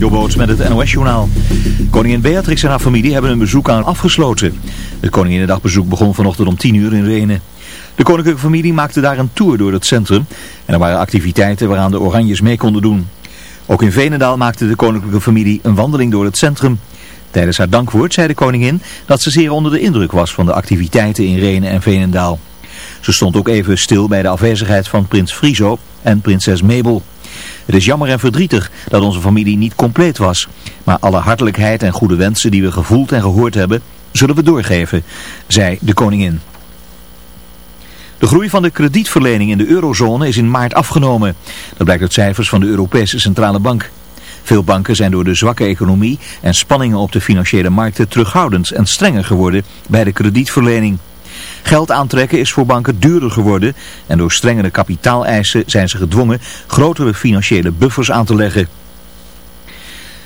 Jobboot met het NOS-journaal. Koningin Beatrix en haar familie hebben een bezoek aan afgesloten. Het Koninginnedagbezoek begon vanochtend om 10 uur in Renen. De koninklijke familie maakte daar een tour door het centrum. En er waren activiteiten waaraan de Oranjes mee konden doen. Ook in Venendaal maakte de koninklijke familie een wandeling door het centrum. Tijdens haar dankwoord zei de koningin dat ze zeer onder de indruk was van de activiteiten in Renen en Venendaal. Ze stond ook even stil bij de afwezigheid van prins Friso en prinses Mabel. Het is jammer en verdrietig dat onze familie niet compleet was. Maar alle hartelijkheid en goede wensen die we gevoeld en gehoord hebben, zullen we doorgeven, zei de koningin. De groei van de kredietverlening in de eurozone is in maart afgenomen. Dat blijkt uit cijfers van de Europese Centrale Bank. Veel banken zijn door de zwakke economie en spanningen op de financiële markten terughoudend en strenger geworden bij de kredietverlening. Geld aantrekken is voor banken duurder geworden en door strengere kapitaaleisen zijn ze gedwongen grotere financiële buffers aan te leggen.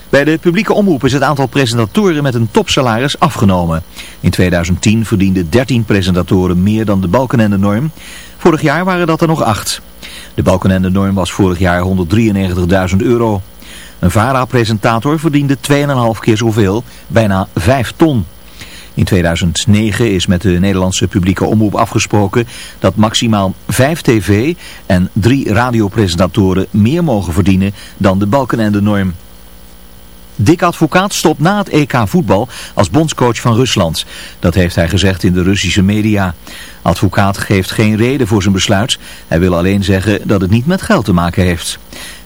Bij de publieke omroep is het aantal presentatoren met een topsalaris afgenomen. In 2010 verdienden 13 presentatoren meer dan de balken en de norm. Vorig jaar waren dat er nog 8. De balken en de norm was vorig jaar 193.000 euro. Een VARA-presentator verdiende 2,5 keer zoveel, bijna 5 ton. In 2009 is met de Nederlandse publieke omroep afgesproken dat maximaal vijf tv- en drie radiopresentatoren meer mogen verdienen dan de balken en de norm. Dick Advocaat stopt na het EK voetbal als bondscoach van Rusland. Dat heeft hij gezegd in de Russische media. Advocaat geeft geen reden voor zijn besluit. Hij wil alleen zeggen dat het niet met geld te maken heeft.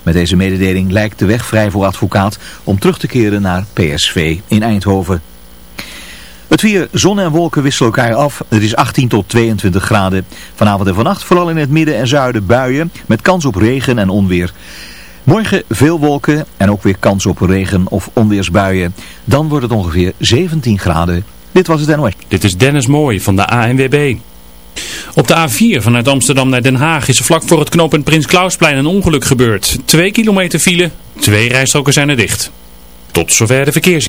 Met deze mededeling lijkt de weg vrij voor advocaat om terug te keren naar PSV in Eindhoven. Het weer, zon en wolken wisselen elkaar af. Het is 18 tot 22 graden. Vanavond en vannacht vooral in het midden en zuiden buien met kans op regen en onweer. Morgen veel wolken en ook weer kans op regen of onweersbuien. Dan wordt het ongeveer 17 graden. Dit was het NOS. Dit is Dennis Mooij van de ANWB. Op de A4 vanuit Amsterdam naar Den Haag is vlak voor het knooppunt Prins Klausplein een ongeluk gebeurd. Twee kilometer file, twee rijstroken zijn er dicht. Tot zover de verkeers.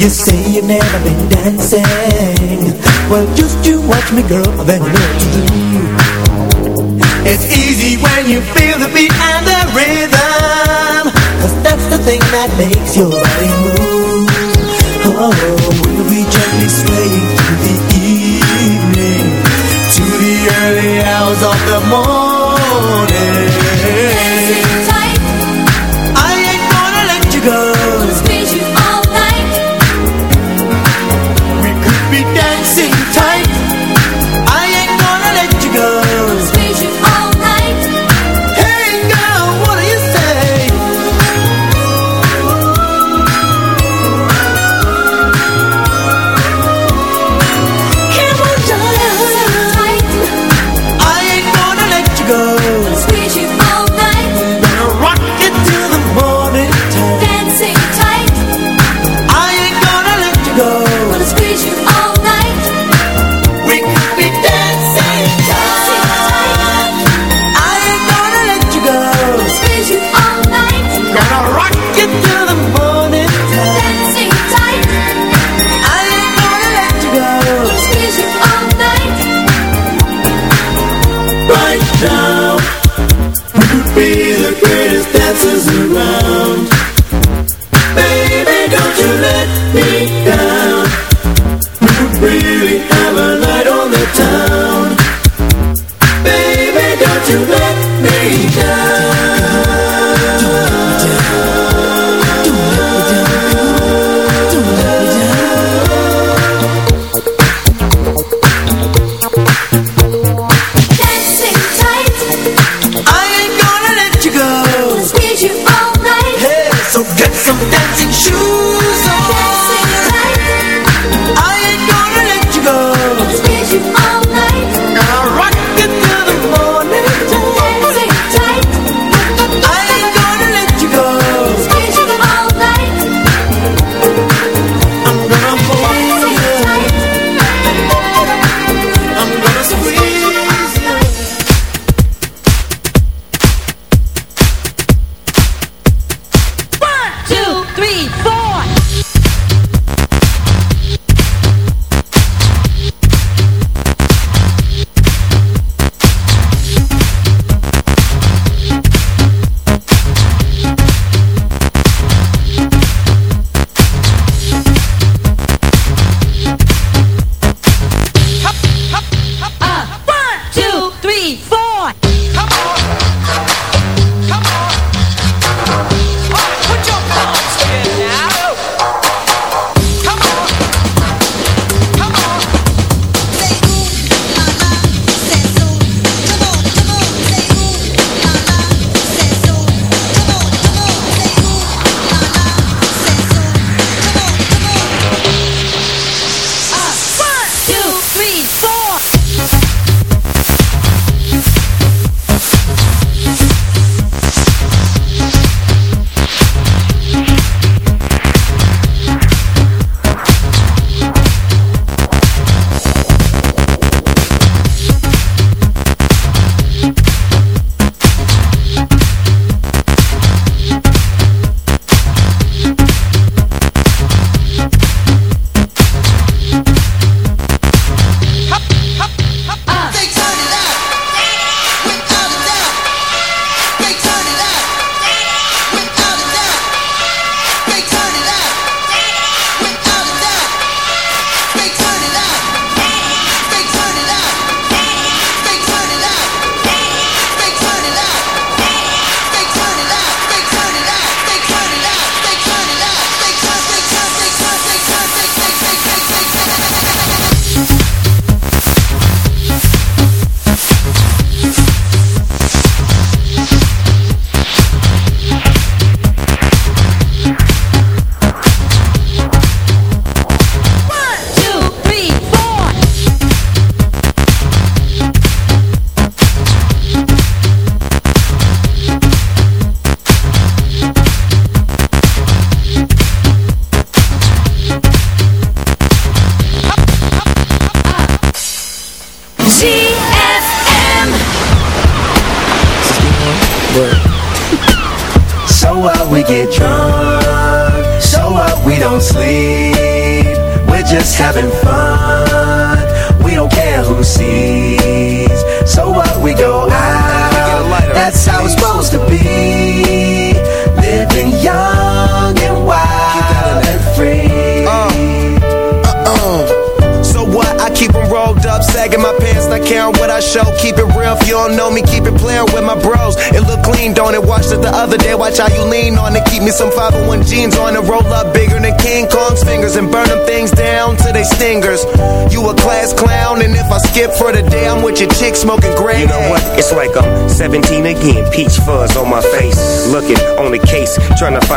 You say? You've never been dancing. Well, just you watch me, girl, to do. It's easy when you feel the beat and the that's the thing that makes your body move. Oh, will gently the evening To the early hours of the morning yeah.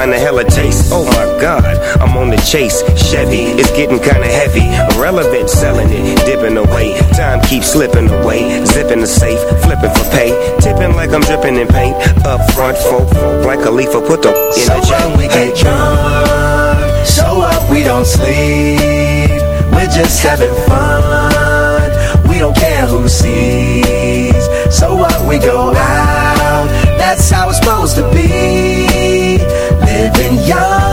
Find a hella taste. Oh my god, I'm on the chase. Chevy, it's getting kinda heavy. Irrelevant, selling it, dipping away. Time keeps slipping away. Zipping the safe, flipping for pay. Tipping like I'm dripping in paint. Up front, folk, like a leaf, put the in So a chain. we get drunk So what, we don't sleep We're just having fun We don't care who sees So what, we go out That's how it's supposed to be. Living young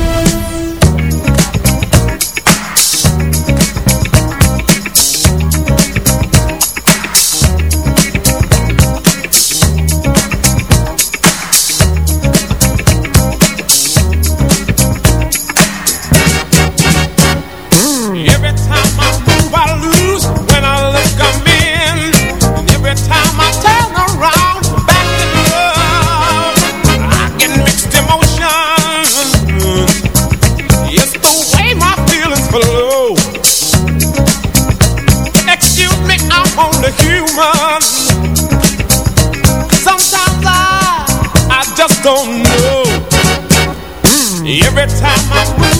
Every time I move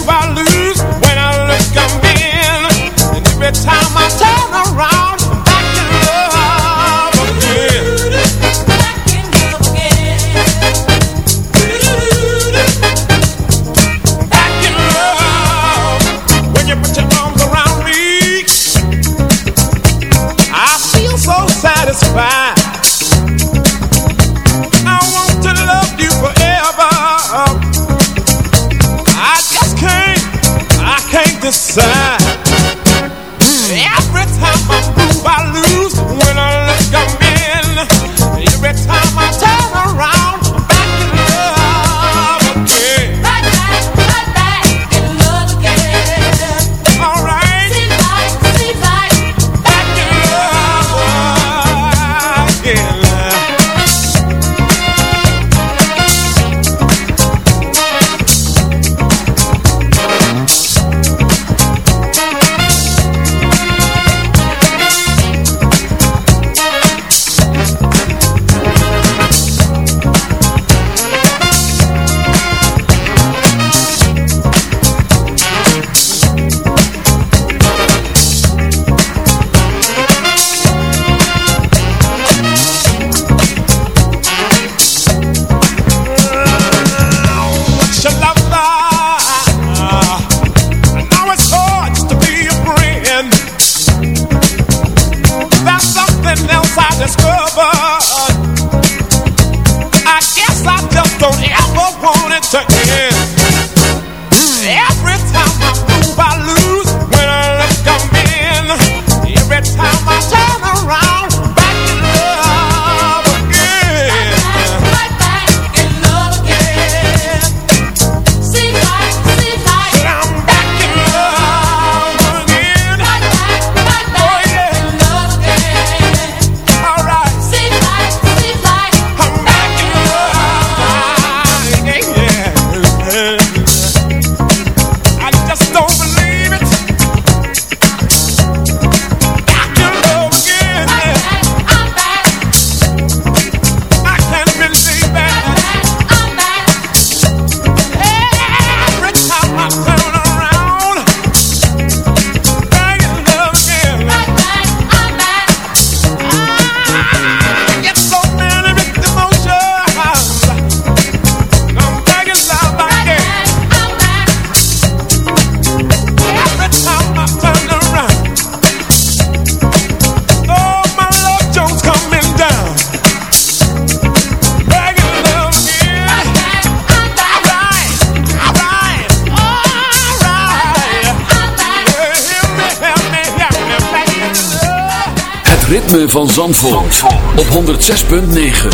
op 106.9.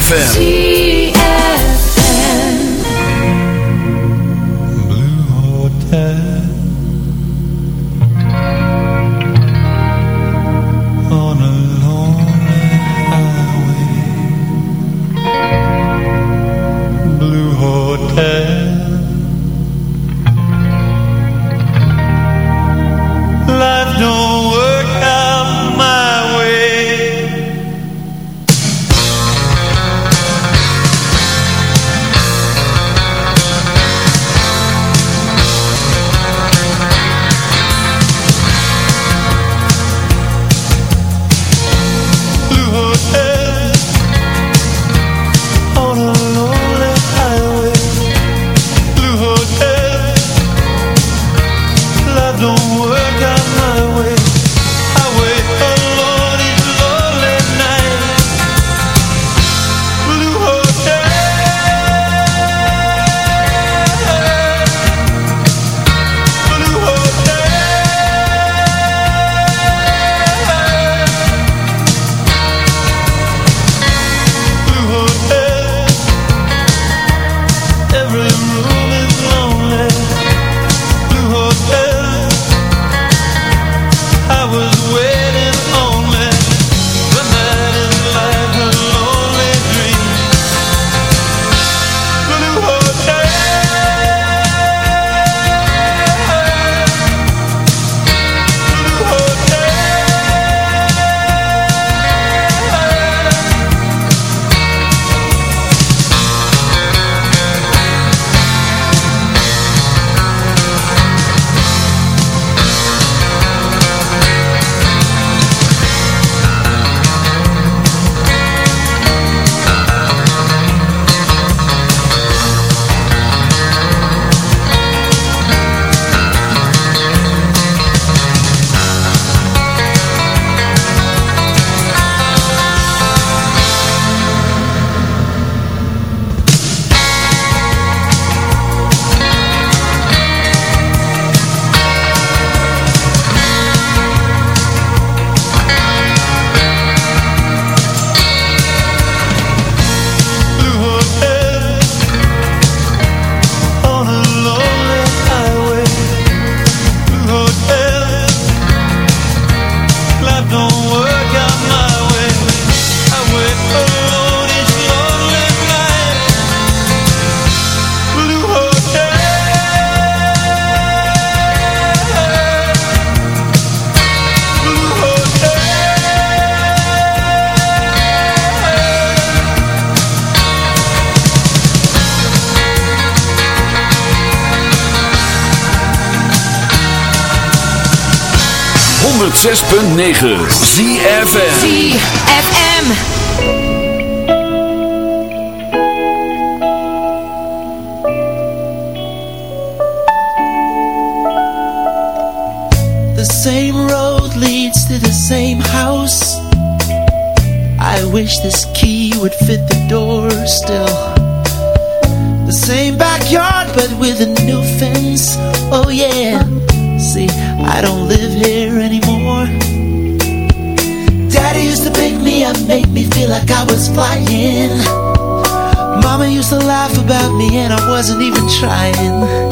FM. 106.9 ZFN wasn't even trying.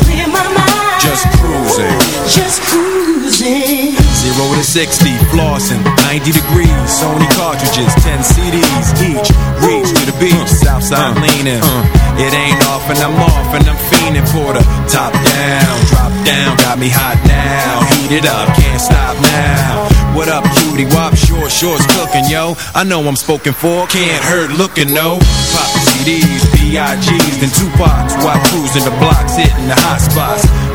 Just cruising. Just cruising. Zero to 60, flossing, 90 degrees, Sony cartridges, 10 CDs each. Reach to the beach, Southside leaning. It ain't off and I'm off and I'm fiending for the top down, drop down, got me hot now. Heat it up, can't stop now. What up, cutie? Wop, short shorts cooking, yo. I know I'm spoken for, can't hurt looking, no. Pop CDs, B.I.G's, then Tupacs. While cruising the blocks, hitting the hot spots.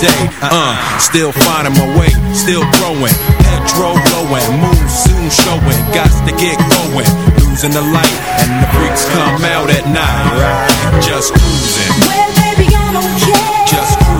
day. Uh, still finding my way, still growing. Petrol blowing, moon soon showing. Got to get going. Losing the light, and the freaks come out at night. Just cruising. Well, baby, I don't care. Just cruising.